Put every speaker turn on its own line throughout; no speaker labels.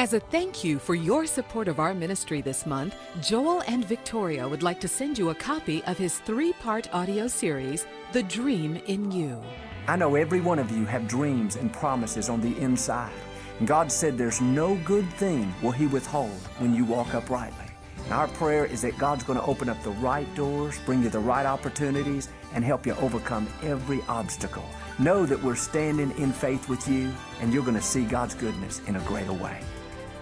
As a thank you for your support of our ministry this month, Joel and Victoria would like to send you a copy of his three part audio series, The Dream in You.
I know every one of you have dreams and promises on the inside. And God said there's no good thing will He withhold when you walk uprightly. And our prayer is that God's going to open up the right doors, bring you the right opportunities, and help you overcome every obstacle. Know that we're standing in faith with you, and you're going to see God's goodness in a greater way.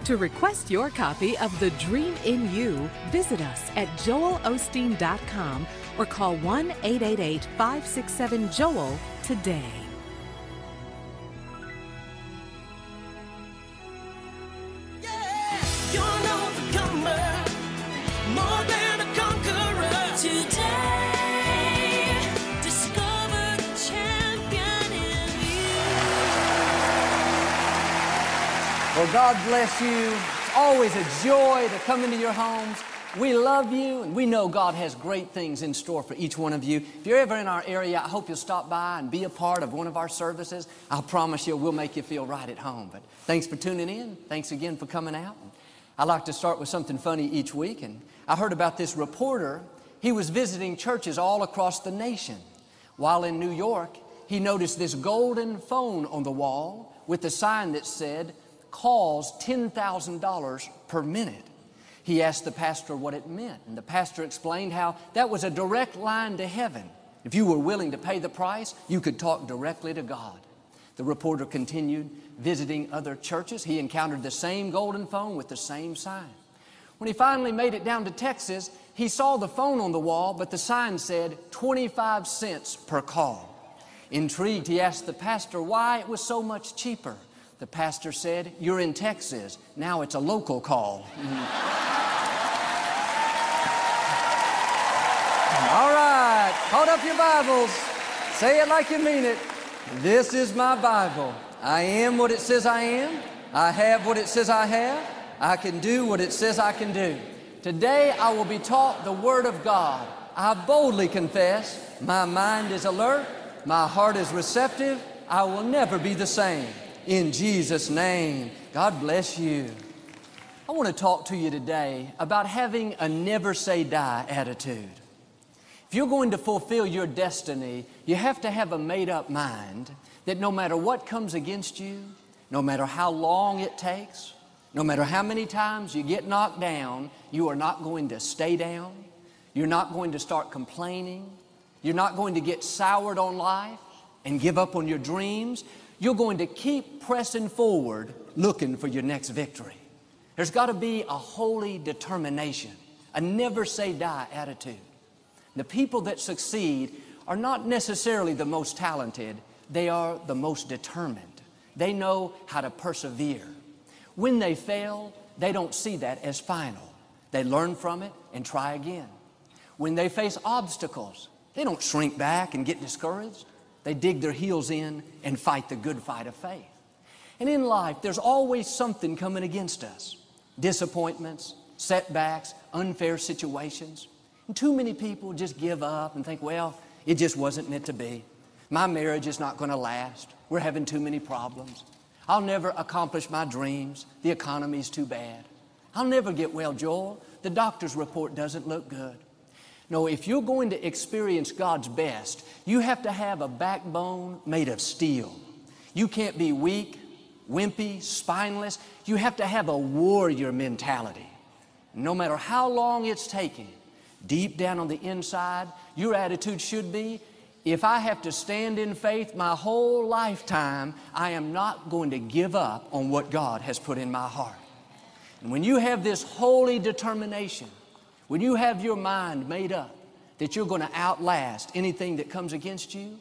To request your copy of The Dream in You, visit us at joelosteen.com or call 1 888 567 Joel today.
God bless you. It's always a joy to come into your homes. We love you, and we know God has great things in store for each one of you. If you're ever in our area, I hope you'll stop by and be a part of one of our services. I'll promise you, we'll make you feel right at home. But thanks for tuning in. Thanks again for coming out. I like to start with something funny each week, and I heard about this reporter. He was visiting churches all across the nation. While in New York, he noticed this golden phone on the wall with a sign that said, calls $10,000 per minute. He asked the pastor what it meant, and the pastor explained how that was a direct line to heaven. If you were willing to pay the price, you could talk directly to God. The reporter continued visiting other churches. He encountered the same golden phone with the same sign. When he finally made it down to Texas, he saw the phone on the wall, but the sign said 25 cents per call. Intrigued, he asked the pastor why it was so much cheaper. The pastor said, You're in Texas. Now it's a local call. Mm-hmm. All right, hold up your Bibles. Say it like you mean it. This is my Bible. I am what it says I am. I have what it says I have. I can do what it says I can do. Today I will be taught the Word of God. I boldly confess my mind is alert, my heart is receptive. I will never be the same. In Jesus' name, God bless you. I want to talk to you today about having a never say die attitude. If you're going to fulfill your destiny, you have to have a made up mind that no matter what comes against you, no matter how long it takes, no matter how many times you get knocked down, you are not going to stay down. You're not going to start complaining. You're not going to get soured on life and give up on your dreams. You're going to keep pressing forward looking for your next victory. There's got to be a holy determination, a never say die attitude. The people that succeed are not necessarily the most talented, they are the most determined. They know how to persevere. When they fail, they don't see that as final. They learn from it and try again. When they face obstacles, they don't shrink back and get discouraged. They dig their heels in and fight the good fight of faith. And in life, there's always something coming against us disappointments, setbacks, unfair situations. And too many people just give up and think, well, it just wasn't meant to be. My marriage is not going to last. We're having too many problems. I'll never accomplish my dreams. The economy's too bad. I'll never get well, Joel. The doctor's report doesn't look good. No, if you're going to experience God's best, you have to have a backbone made of steel. You can't be weak, wimpy, spineless. You have to have a warrior mentality. No matter how long it's taking, deep down on the inside, your attitude should be if I have to stand in faith my whole lifetime, I am not going to give up on what God has put in my heart. And when you have this holy determination, when you have your mind made up that you're going to outlast anything that comes against you,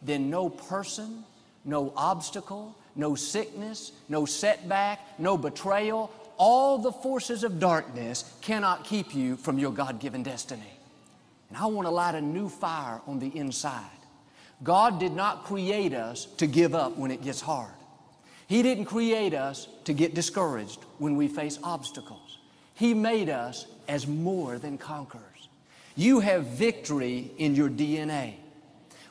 then no person, no obstacle, no sickness, no setback, no betrayal, all the forces of darkness cannot keep you from your God given destiny. And I want to light a new fire on the inside. God did not create us to give up when it gets hard. He didn't create us to get discouraged when we face obstacles. He made us as more than conquerors. You have victory in your DNA.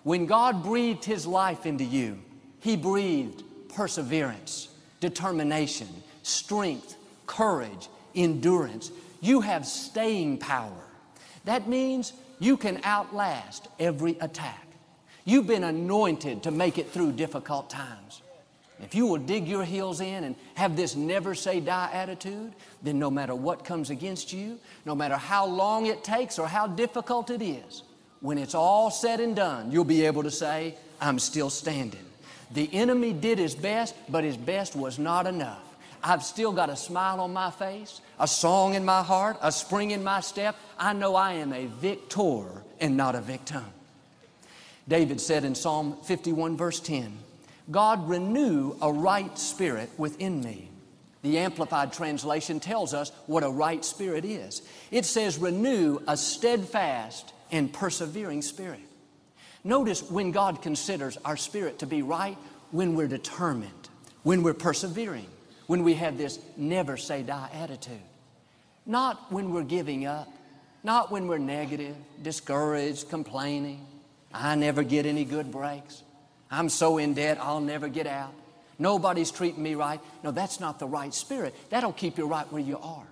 When God breathed His life into you, He breathed perseverance. determination, strength, courage, endurance. You have staying power. That means you can outlast every attack. You've been anointed to make it through difficult times. If you will dig your heels in and have this never say die attitude, then no matter what comes against you, no matter how long it takes or how difficult it is, when it's all said and done, you'll be able to say, I'm still standing. The enemy did his best, but his best was not enough. I've still got a smile on my face, a song in my heart, a spring in my step. I know I am a victor and not a victim. David said in Psalm 51, verse 10, God renew a right spirit within me. The Amplified Translation tells us what a right spirit is. It says, renew a steadfast and persevering spirit. Notice when God considers our spirit to be right, when we're determined, when we're persevering, when we have this never say die attitude. Not when we're giving up, not when we're negative, discouraged, complaining. I never get any good breaks. I'm so in debt, I'll never get out. Nobody's treating me right. No, that's not the right spirit. That'll keep you right where you are.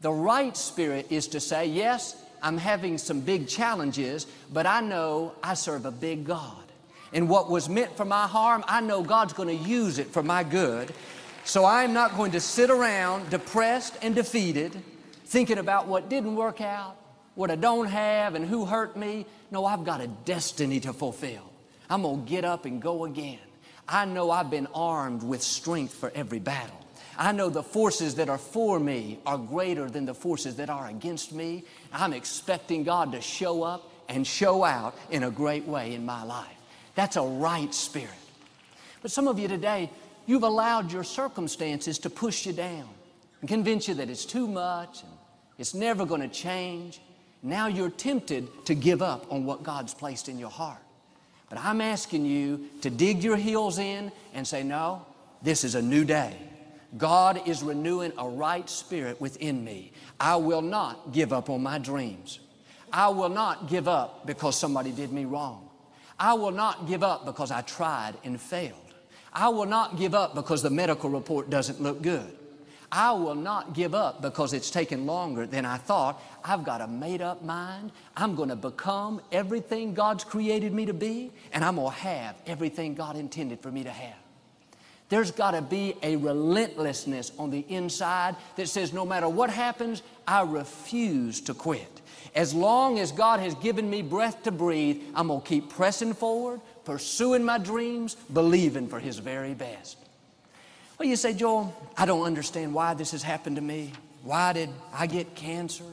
The right spirit is to say, yes, I'm having some big challenges, but I know I serve a big God. And what was meant for my harm, I know God's going to use it for my good. So I'm not going to sit around depressed and defeated, thinking about what didn't work out, what I don't have, and who hurt me. No, I've got a destiny to fulfill. I'm going to get up and go again. I know I've been armed with strength for every battle. I know the forces that are for me are greater than the forces that are against me. I'm expecting God to show up and show out in a great way in my life. That's a right spirit. But some of you today, you've allowed your circumstances to push you down and convince you that it's too much and it's never going to change. Now you're tempted to give up on what God's placed in your heart. But I'm asking you to dig your heels in and say, No, this is a new day. God is renewing a right spirit within me. I will not give up on my dreams. I will not give up because somebody did me wrong. I will not give up because I tried and failed. I will not give up because the medical report doesn't look good. I will not give up because it's taken longer than I thought. I've got a made up mind. I'm going to become everything God's created me to be, and I'm going to have everything God intended for me to have. There's got to be a relentlessness on the inside that says, no matter what happens, I refuse to quit. As long as God has given me breath to breathe, I'm going to keep pressing forward, pursuing my dreams, believing for His very best. Well, you say, Joel, I don't understand why this has happened to me. Why did I get cancer?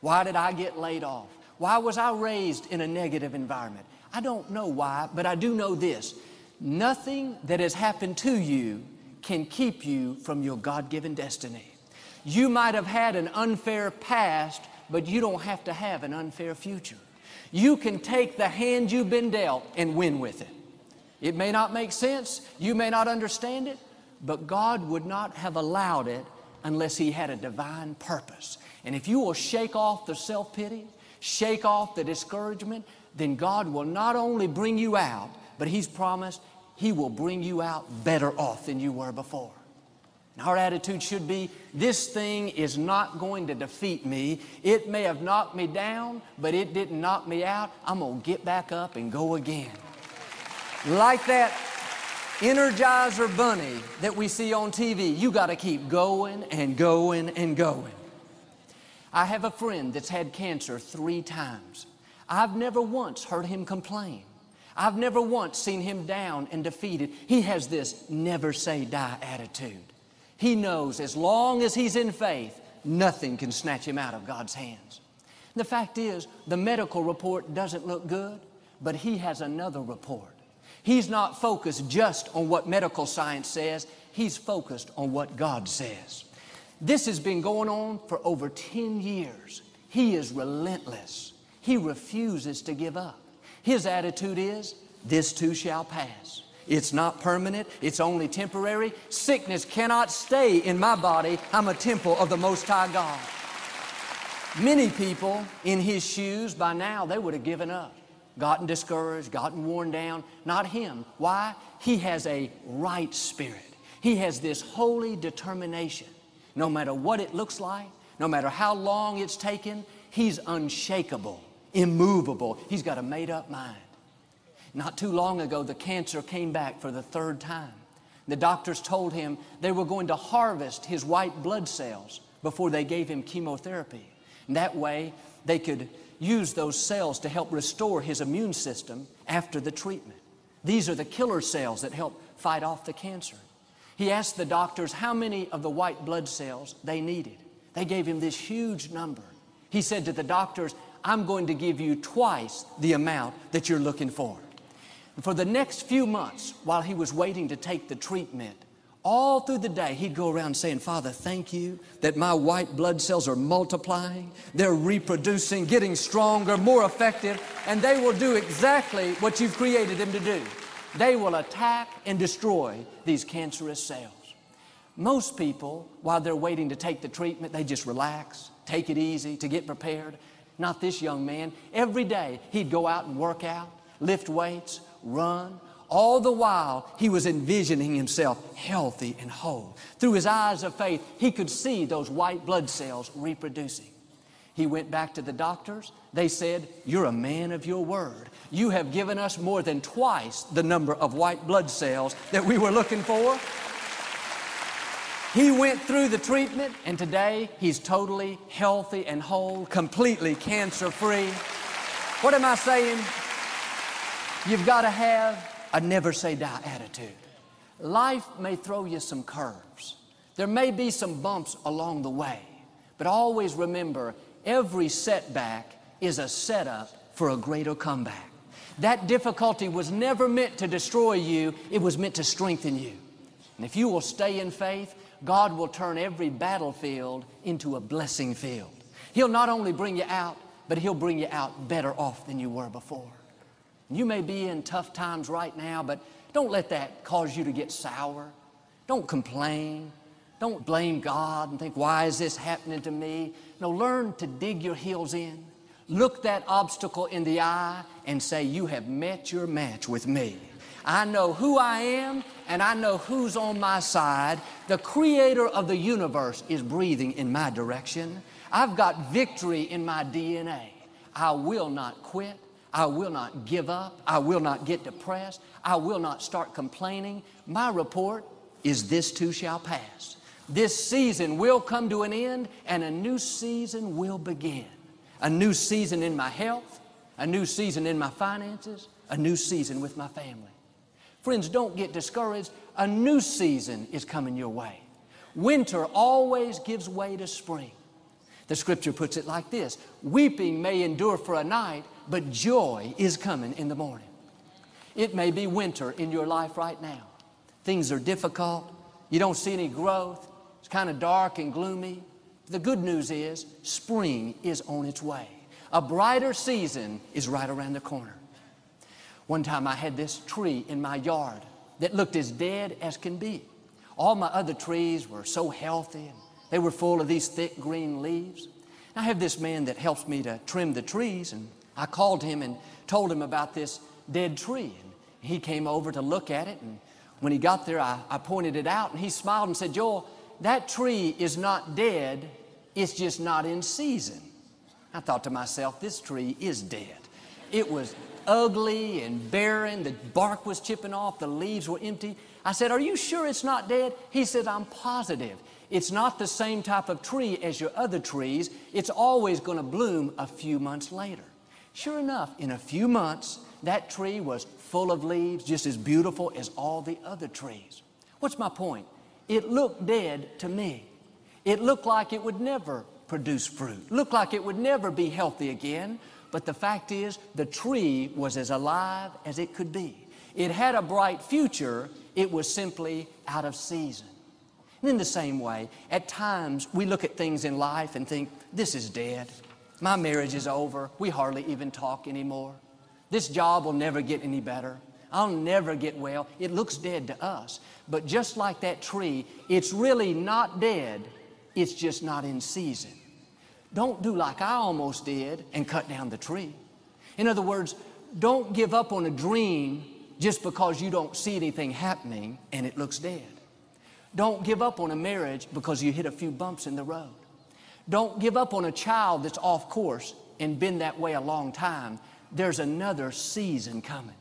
Why did I get laid off? Why was I raised in a negative environment? I don't know why, but I do know this. Nothing that has happened to you can keep you from your God given destiny. You might have had an unfair past, but you don't have to have an unfair future. You can take the hand you've been dealt and win with it. It may not make sense, you may not understand it, but God would not have allowed it unless He had a divine purpose. And if you will shake off the self pity, shake off the discouragement, then God will not only bring you out, but He's promised He will bring you out better off than you were before. And our attitude should be this thing is not going to defeat me. It may have knocked me down, but it didn't knock me out. I'm going to get back up and go again. Like that Energizer bunny that we see on TV, you got to keep going and going and going. I have a friend that's had cancer three times. I've never once heard him complain. I've never once seen him down and defeated. He has this never say die attitude. He knows as long as he's in faith, nothing can snatch him out of God's hands. The fact is, the medical report doesn't look good, but he has another report. He's not focused just on what medical science says, he's focused on what God says. This has been going on for over 10 years. He is relentless. He refuses to give up. His attitude is, this too shall pass. It's not permanent, it's only temporary. Sickness cannot stay in my body. I'm a temple of the Most High God. Many people in his shoes, by now, they would have given up gotten discouraged, gotten worn down. Not him. Why? He has a right spirit. He has this holy determination. No matter what it looks like, no matter how long it's taken, he's unshakable, immovable. He's got a made up mind. Not too long ago, the cancer came back for the third time. The doctors told him they were going to harvest his white blood cells before they gave him chemotherapy. And that way, they could use those cells to help restore his immune system after the treatment. These are the killer cells that help fight off the cancer. He asked the doctors how many of the white blood cells they needed. They gave him this huge number. He said to the doctors, I'm going to give you twice the amount that you're looking for. And for the next few months, while he was waiting to take the treatment, all through the day, he'd go around saying, Father, thank you that my white blood cells are multiplying, they're reproducing, getting stronger, more effective, and they will do exactly what you've created them to do. They will attack and destroy these cancerous cells. Most people, while they're waiting to take the treatment, they just relax, take it easy to get prepared. Not this young man. Every day, he'd go out and work out, lift weights, run, all the while, he was envisioning himself healthy and whole. Through his eyes of faith, he could see those white blood cells reproducing. He went back to the doctors. They said, You're a man of your word. You have given us more than twice the number of white blood cells that we were looking for. He went through the treatment, and today he's totally healthy and whole, completely cancer free. What am I saying? You've got to have a never say die attitude. Life may throw you some curves. There may be some bumps along the way, but always remember every setback is a setup for a greater comeback. That difficulty was never meant to destroy you, it was meant to strengthen you. And if you will stay in faith, God will turn every battlefield into a blessing field. He'll not only bring you out, but He'll bring you out better off than you were before. You may be in tough times right now, but don't let that cause you to get sour. Don't complain. Don't blame God and think, why is this happening to me? No, learn to dig your heels in. Look that obstacle in the eye and say, You have met your match with me. I know who I am and I know who's on my side. The creator of the universe is breathing in my direction. I've got victory in my DNA. I will not quit. I will not give up. I will not get depressed. I will not start complaining. My report is this too shall pass. This season will come to an end and a new season will begin. A new season in my health, a new season in my finances, a new season with my family. Friends, don't get discouraged. A new season is coming your way. Winter always gives way to spring. The scripture puts it like this Weeping may endure for a night, but joy is coming in the morning. It may be winter in your life right now. Things are difficult. You don't see any growth. It's kind of dark and gloomy. The good news is spring is on its way. A brighter season is right around the corner. One time I had this tree in my yard that looked as dead as can be. All my other trees were so healthy and they were full of these thick green leaves. I have this man that helps me to trim the trees, and I called him and told him about this dead tree. And he came over to look at it, and when he got there, I, I pointed it out, and he smiled and said, Joel, that tree is not dead, it's just not in season. I thought to myself, this tree is dead. It was ugly and barren, the bark was chipping off, the leaves were empty. I said, Are you sure it's not dead? He said, I'm positive. It's not the same type of tree as your other trees. It's always going to bloom a few months later. Sure enough, in a few months, that tree was full of leaves, just as beautiful as all the other trees. What's my point? It looked dead to me. It looked like it would never produce fruit, looked like it would never be healthy again. But the fact is, the tree was as alive as it could be. It had a bright future, it was simply out of season. And in the same way, at times we look at things in life and think, this is dead. My marriage is over. We hardly even talk anymore. This job will never get any better. I'll never get well. It looks dead to us. But just like that tree, it's really not dead, it's just not in season. Don't do like I almost did and cut down the tree. In other words, don't give up on a dream just because you don't see anything happening and it looks dead. Don't give up on a marriage because you hit a few bumps in the road. Don't give up on a child that's off course and been that way a long time. There's another season coming.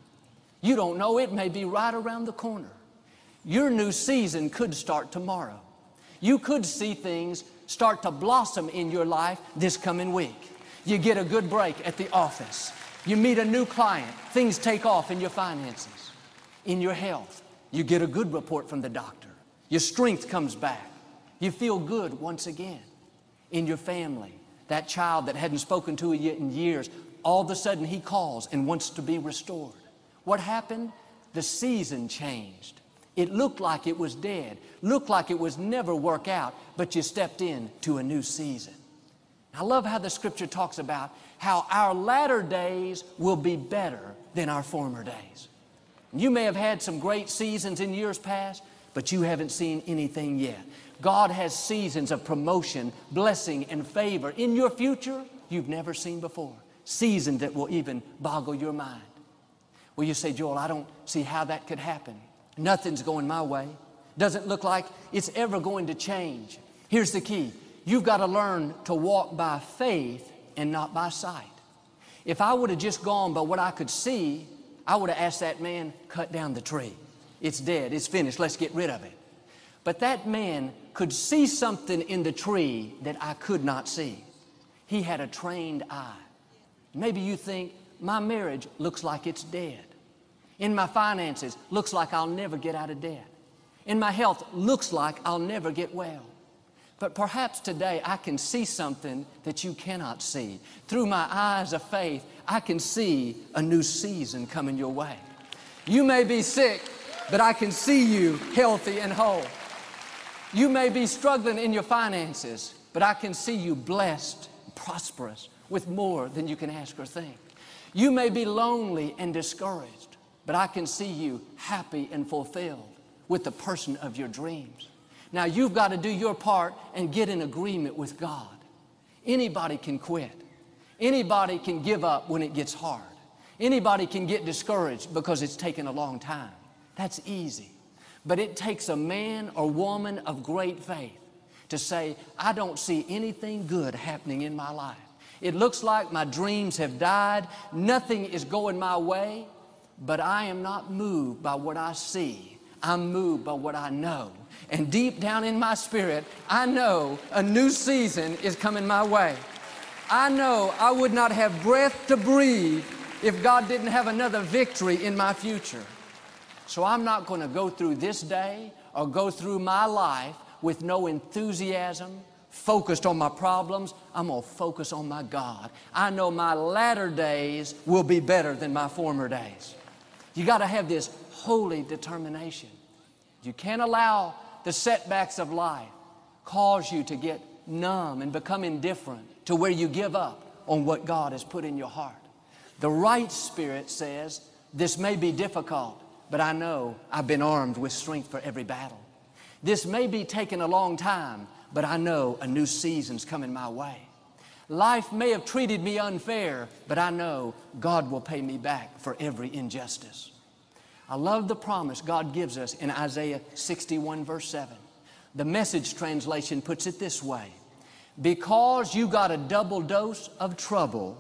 You don't know, it may be right around the corner. Your new season could start tomorrow. You could see things start to blossom in your life this coming week. You get a good break at the office. You meet a new client. Things take off in your finances, in your health. You get a good report from the doctor. Your strength comes back. You feel good once again. In your family, that child that hadn't spoken to you yet in years, all of a sudden he calls and wants to be restored. What happened? The season changed. It looked like it was dead, looked like it was never work out, but you stepped in to a new season. I love how the scripture talks about how our latter days will be better than our former days. You may have had some great seasons in years past, but you haven't seen anything yet. God has seasons of promotion, blessing, and favor in your future you've never seen before. Seasons that will even boggle your mind. Well, you say, Joel, I don't see how that could happen. Nothing's going my way. Doesn't look like it's ever going to change. Here's the key you've got to learn to walk by faith and not by sight. If I would have just gone by what I could see, I would have asked that man, cut down the tree. It's dead, it's finished, let's get rid of it. But that man could see something in the tree that I could not see. He had a trained eye. Maybe you think, my marriage looks like it's dead. In my finances, looks like I'll never get out of debt. In my health, looks like I'll never get well. But perhaps today I can see something that you cannot see. Through my eyes of faith, I can see a new season coming your way. You may be sick, but I can see you healthy and whole. You may be struggling in your finances, but I can see you blessed, prosperous, with more than you can ask or think. You may be lonely and discouraged, but I can see you happy and fulfilled with the person of your dreams. Now you've got to do your part and get in agreement with God. Anybody can quit. Anybody can give up when it gets hard. Anybody can get discouraged because it's taken a long time. That's easy. But it takes a man or woman of great faith to say, I don't see anything good happening in my life. It looks like my dreams have died. Nothing is going my way, but I am not moved by what I see. I'm moved by what I know. And deep down in my spirit, I know a new season is coming my way. I know I would not have breath to breathe if God didn't have another victory in my future. So I'm not going to go through this day or go through my life with no enthusiasm, focused on my problems. I'm going to focus on my God. I know my latter days will be better than my former days. You got to have this holy determination. You can't allow the setbacks of life cause you to get numb and become indifferent to where you give up on what God has put in your heart. The right spirit says, This may be difficult, but I know I've been armed with strength for every battle. This may be taking a long time, but I know a new season's coming my way. Life may have treated me unfair, but I know God will pay me back for every injustice. I love the promise God gives us in Isaiah 61, verse 7. The message translation puts it this way Because you got a double dose of trouble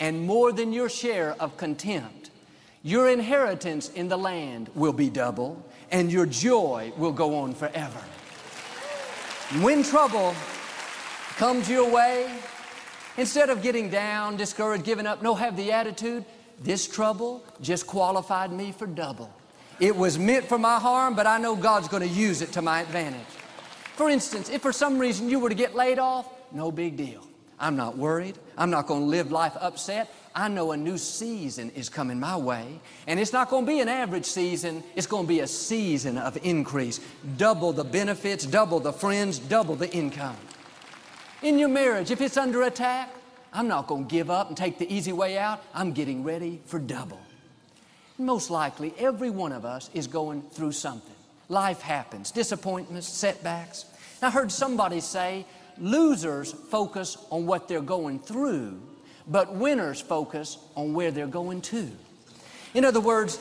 and more than your share of contempt, your inheritance in the land will be double and your joy will go on forever. When trouble comes your way, instead of getting down, discouraged, giving up, no, have the attitude, this trouble just qualified me for double. It was meant for my harm, but I know God's going to use it to my advantage. For instance, if for some reason you were to get laid off, no big deal. I'm not worried. I'm not going to live life upset. I know a new season is coming my way. And it's not going to be an average season, it's going to be a season of increase. Double the benefits, double the friends, double the income. In your marriage, if it's under attack, I'm not going to give up and take the easy way out. I'm getting ready for double. Most likely, every one of us is going through something. Life happens, disappointments, setbacks. I heard somebody say, losers focus on what they're going through, but winners focus on where they're going to. In other words,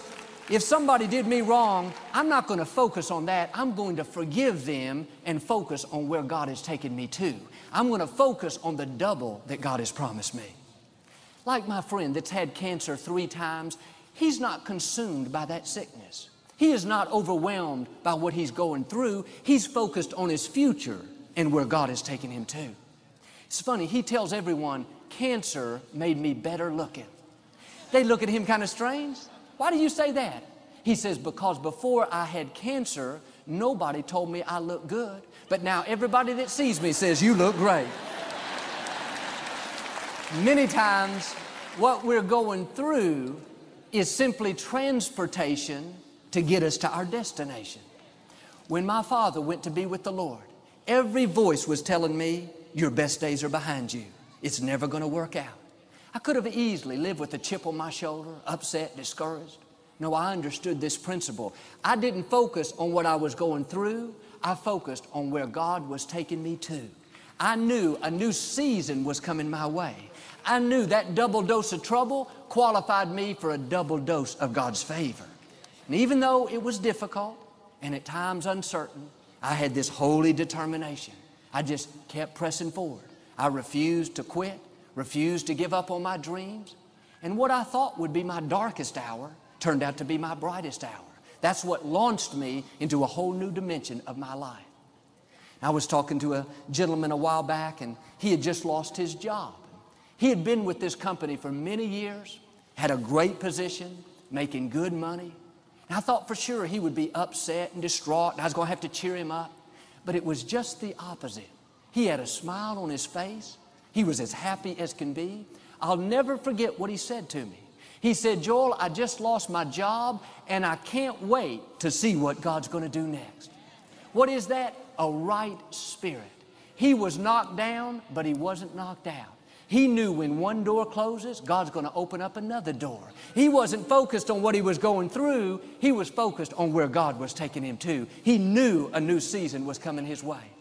If somebody did me wrong, I'm not going to focus on that. I'm going to forgive them and focus on where God has taken me to. I'm going to focus on the double that God has promised me. Like my friend that's had cancer three times, he's not consumed by that sickness. He is not overwhelmed by what he's going through. He's focused on his future and where God has taken him to. It's funny, he tells everyone, cancer made me better looking. They look at him kind of strange. Why do you say that? He says, Because before I had cancer, nobody told me I looked good. But now everybody that sees me says, You look great. Many times, what we're going through is simply transportation to get us to our destination. When my father went to be with the Lord, every voice was telling me, Your best days are behind you. It's never going to work out. I could have easily lived with a chip on my shoulder, upset, discouraged. No, I understood this principle. I didn't focus on what I was going through. I focused on where God was taking me to. I knew a new season was coming my way. I knew that double dose of trouble qualified me for a double dose of God's favor. And even though it was difficult and at times uncertain, I had this holy determination. I just kept pressing forward. I refused to quit refused to give up on my dreams. And what I thought would be my darkest hour turned out to be my brightest hour. That's what launched me into a whole new dimension of my life. I was talking to a gentleman a while back, and he had just lost his job. He had been with this company for many years, had a great position, making good money. And I thought for sure he would be upset and distraught, and I was going to have to cheer him up. But it was just the opposite. He had a smile on his face. He was as happy as can be. I'll never forget what he said to me. He said, Joel, I just lost my job and I can't wait to see what God's going to do next. What is that? A right spirit. He was knocked down, but he wasn't knocked out. He knew when one door closes, God's going to open up another door. He wasn't focused on what he was going through, he was focused on where God was taking him to. He knew a new season was coming his way.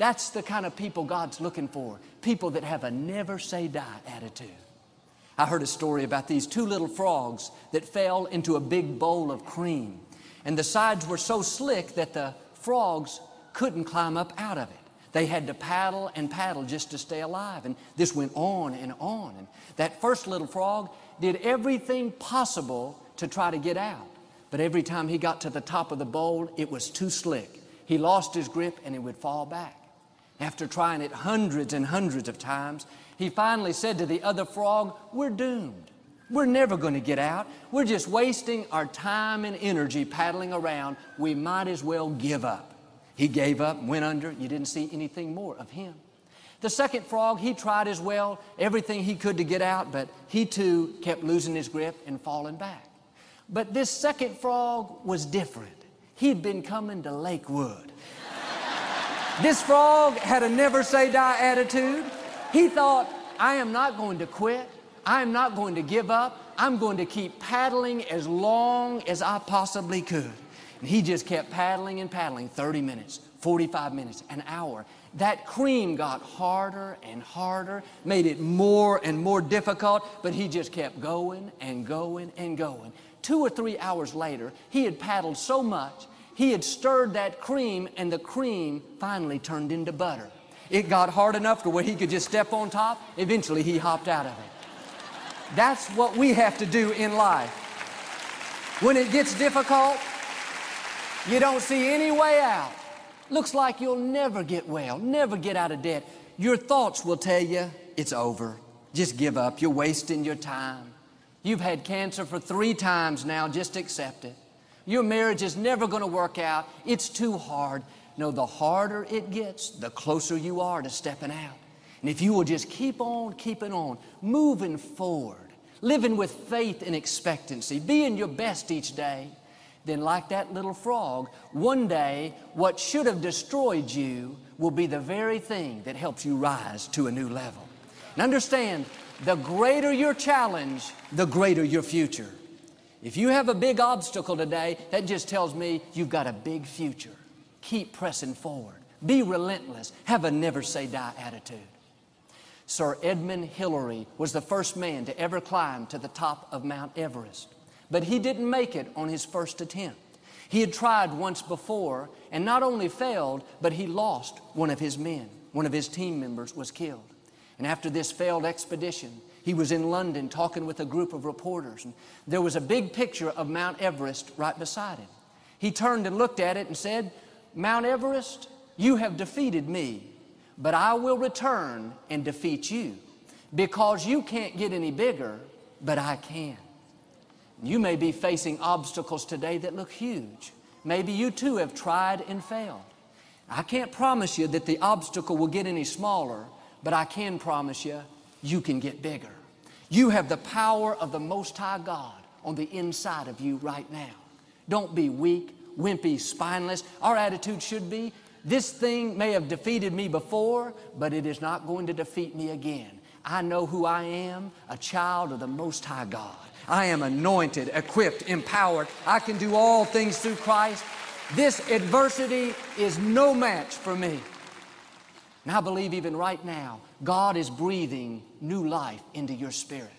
That's the kind of people God's looking for people that have a never say die attitude. I heard a story about these two little frogs that fell into a big bowl of cream. And the sides were so slick that the frogs couldn't climb up out of it. They had to paddle and paddle just to stay alive. And this went on and on. And that first little frog did everything possible to try to get out. But every time he got to the top of the bowl, it was too slick. He lost his grip and he would fall back. After trying it hundreds and hundreds of times, he finally said to the other frog, We're doomed. We're never going to get out. We're just wasting our time and energy paddling around. We might as well give up. He gave up, went under. You didn't see anything more of him. The second frog, he tried as well, everything he could to get out, but he too kept losing his grip and falling back. But this second frog was different. He'd been coming to Lakewood. This frog had a never say die attitude. He thought, I am not going to quit. I am not going to give up. I'm going to keep paddling as long as I possibly could. And he just kept paddling and paddling 30 minutes, 45 minutes, an hour. That cream got harder and harder, made it more and more difficult, but he just kept going and going and going. Two or three hours later, he had paddled so much he had stirred that cream and the cream finally turned into butter. It got hard enough to where he could just step on top. Eventually he hopped out of it. That's what we have to do in life. When it gets difficult, you don't see any way out. Looks like you'll never get well, never get out of debt. Your thoughts will tell you it's over. Just give up. You're wasting your time. You've had cancer for three times now. Just accept it. Your marriage is never going to work out. It's too hard. No, the harder it gets, the closer you are to stepping out. And if you will just keep on keeping on, moving forward, living with faith and expectancy, being your best each day, then, like that little frog, one day what should have destroyed you will be the very thing that helps you rise to a new level. And understand, the greater your challenge, the greater your future. If you have a big obstacle today, that just tells me you've got a big future. Keep pressing forward. Be relentless. Have a never say die attitude. Sir Edmund Hillary was the first man to ever climb to the top of Mount Everest. but he didn't make it on his first attempt. He had tried once before and not only failed, but he lost one of his men. One of his team members was killed. And after this failed expedition, he was in London talking with a group of reporters. And there was a big picture of Mount Everest right beside him. He turned and looked at it and said, Mount Everest, you have defeated me, but I will return and defeat you because you can't get any bigger, but I can. You may be facing obstacles today that look huge. Maybe you too have tried and failed. I can't promise you that the obstacle will get any smaller, but I can promise you, you can get bigger. You have the power of the Most High God on the inside of you right now. Don't be weak, wimpy, spineless. Our attitude should be, this thing may have defeated me before, but it is not going to defeat me again. I know who I am, a child of the Most High God. I am anointed, equipped, empowered. I can do all things through Christ. This adversity is no match for me. And I believe even right now, God is breathing new life into your spirit.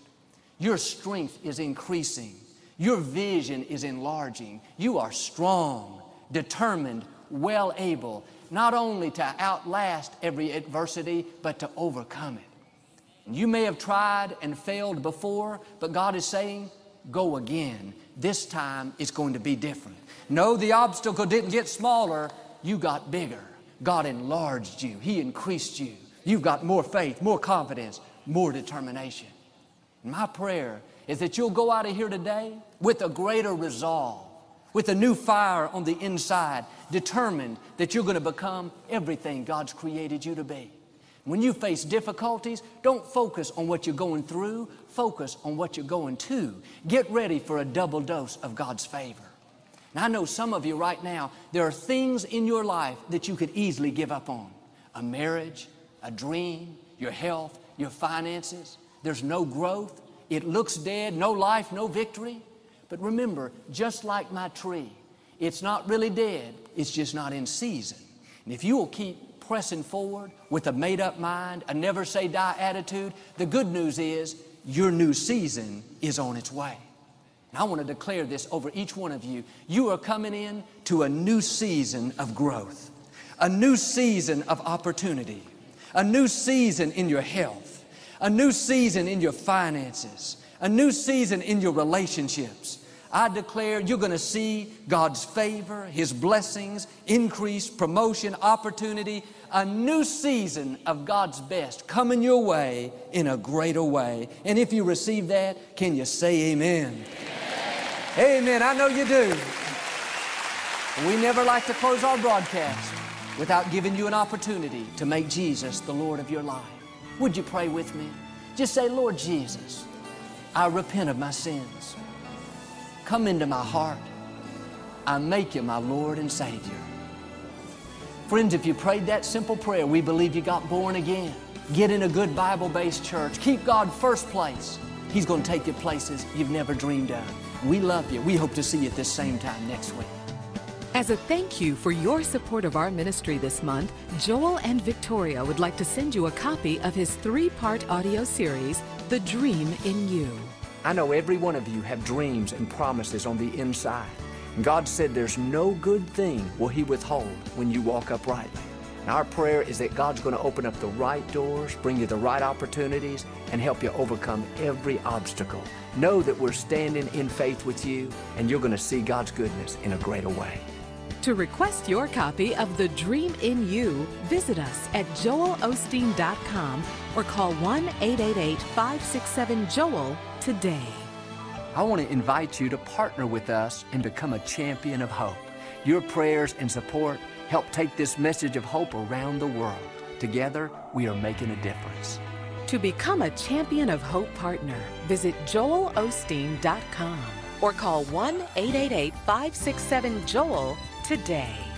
Your strength is increasing. Your vision is enlarging. You are strong, determined, well able, not only to outlast every adversity, but to overcome it. You may have tried and failed before, but God is saying, go again. This time it's going to be different. No, the obstacle didn't get smaller, you got bigger. God enlarged you, He increased you. You've got more faith, more confidence, more determination. My prayer is that you'll go out of here today with a greater resolve, with a new fire on the inside, determined that you're going to become everything God's created you to be. When you face difficulties, don't focus on what you're going through, focus on what you're going to. Get ready for a double dose of God's favor. Now, I know some of you right now, there are things in your life that you could easily give up on a marriage, a dream, your health, your finances. There's no growth. It looks dead, no life, no victory. But remember, just like my tree, it's not really dead, it's just not in season. And if you will keep pressing forward with a made up mind, a never say die attitude, the good news is your new season is on its way. I want to declare this over each one of you. You are coming in to a new season of growth, a new season of opportunity, a new season in your health, a new season in your finances, a new season in your relationships. I declare you're going to see God's favor, His blessings, increase, promotion, opportunity, a new season of God's best coming your way in a greater way. And if you receive that, can you say amen? Amen. Amen. I know you do. We never like to close our broadcast without giving you an opportunity to make Jesus the Lord of your life. Would you pray with me? Just say, Lord Jesus, I repent of my sins. Come into my heart. I make you my Lord and Savior. Friends, if you prayed that simple prayer, we believe you got born again. Get in a good Bible based church. Keep God first place. He's going to take you places you've never dreamed of. We love you. We hope to see you at this same time next week.
As a thank you for your support of our ministry this month, Joel and Victoria would like to send you a copy of his three part audio series, The Dream in You.
I know every one of you have dreams and promises on the inside. God said there's no good thing will He withhold when you walk uprightly. And our prayer is that God's going to open up the right doors, bring you the right opportunities, and help you overcome every obstacle. Know that we're standing in faith with you, and you're going to see God's goodness in a greater way.
To request your copy of The Dream in You, visit us at joelosteen.com or call 1 888 567 Joel today.
I want to invite you to partner with us and become a champion of hope. Your prayers and support help take this message of hope around the world. Together, we are making a difference.
To become a Champion of Hope partner, visit joelosteen.com or call 1 888 567 Joel today.